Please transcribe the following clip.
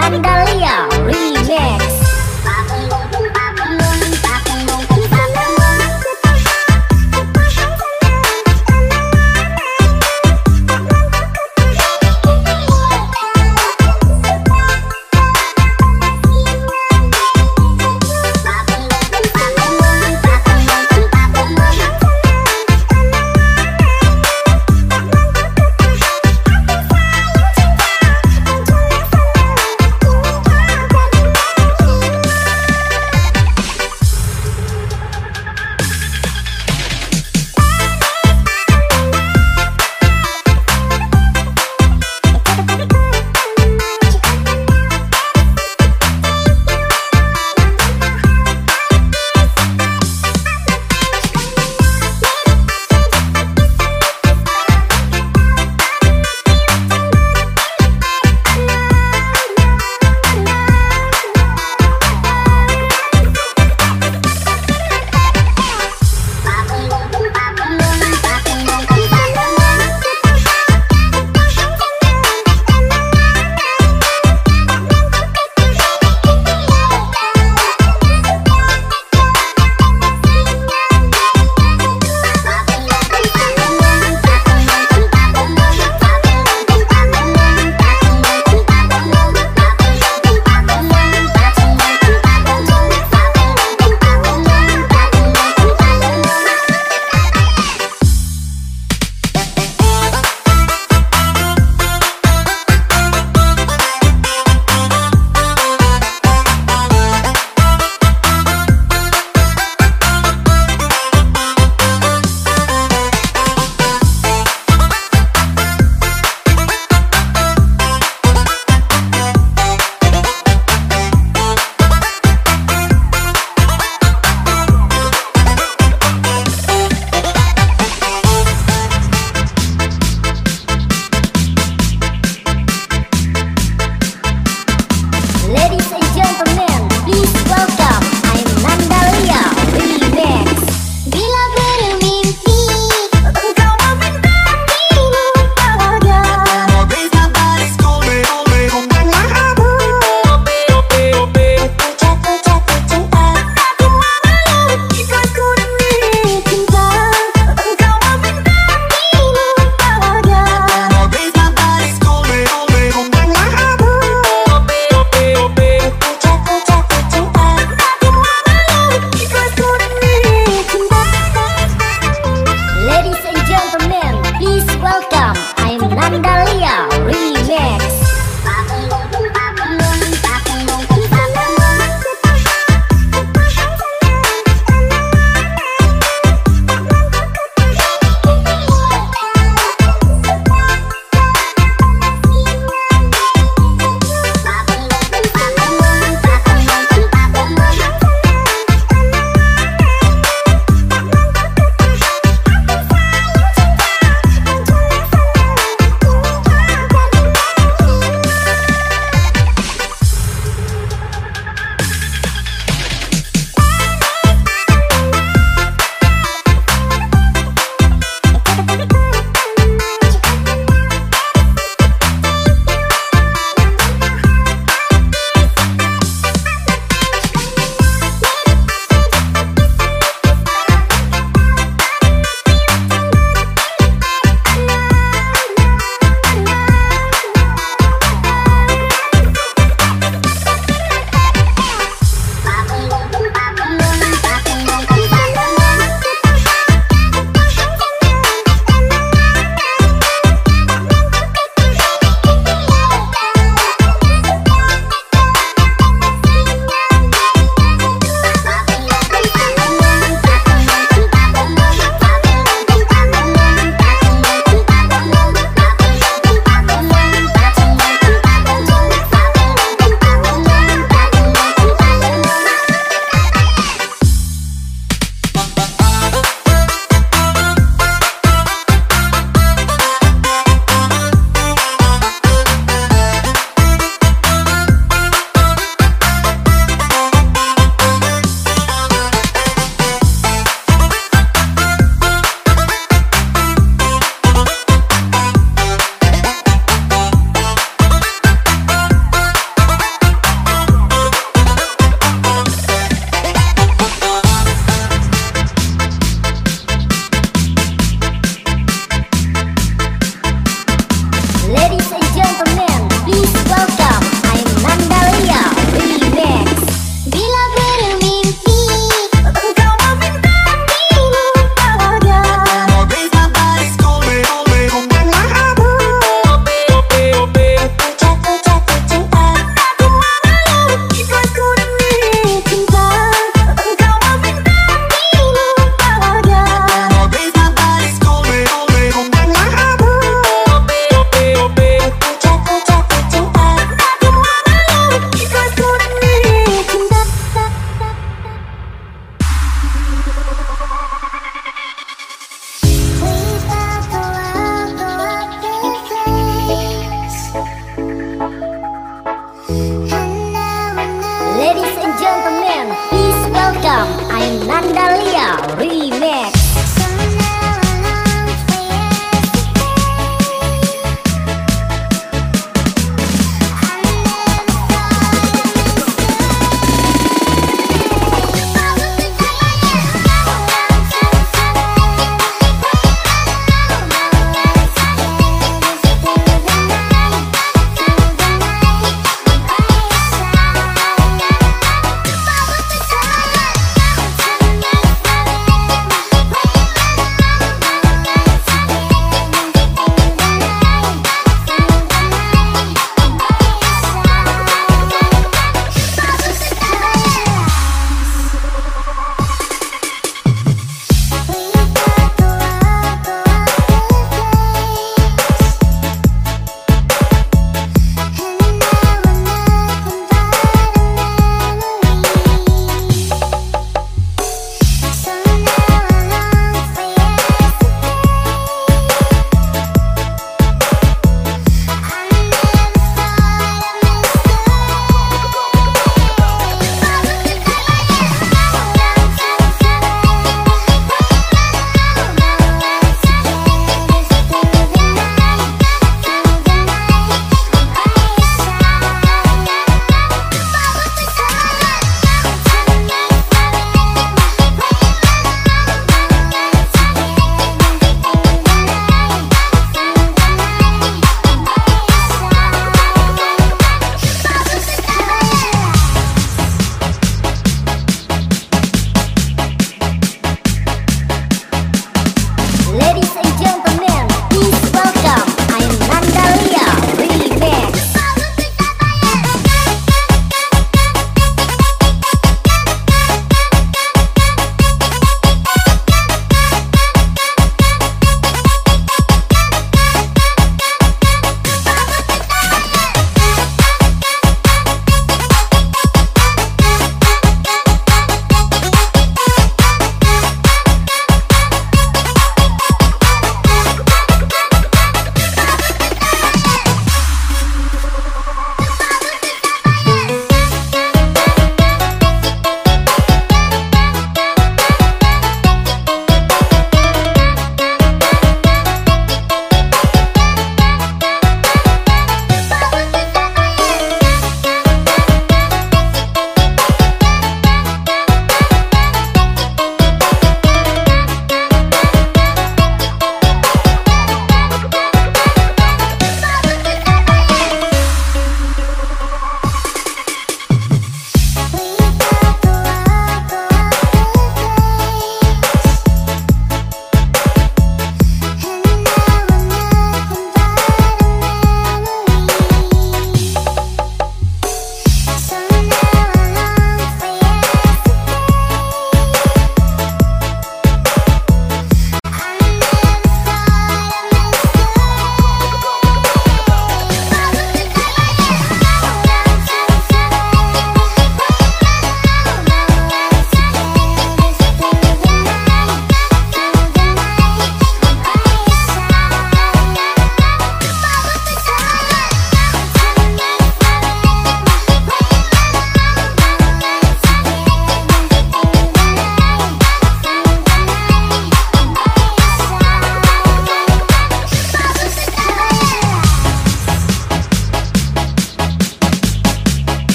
dan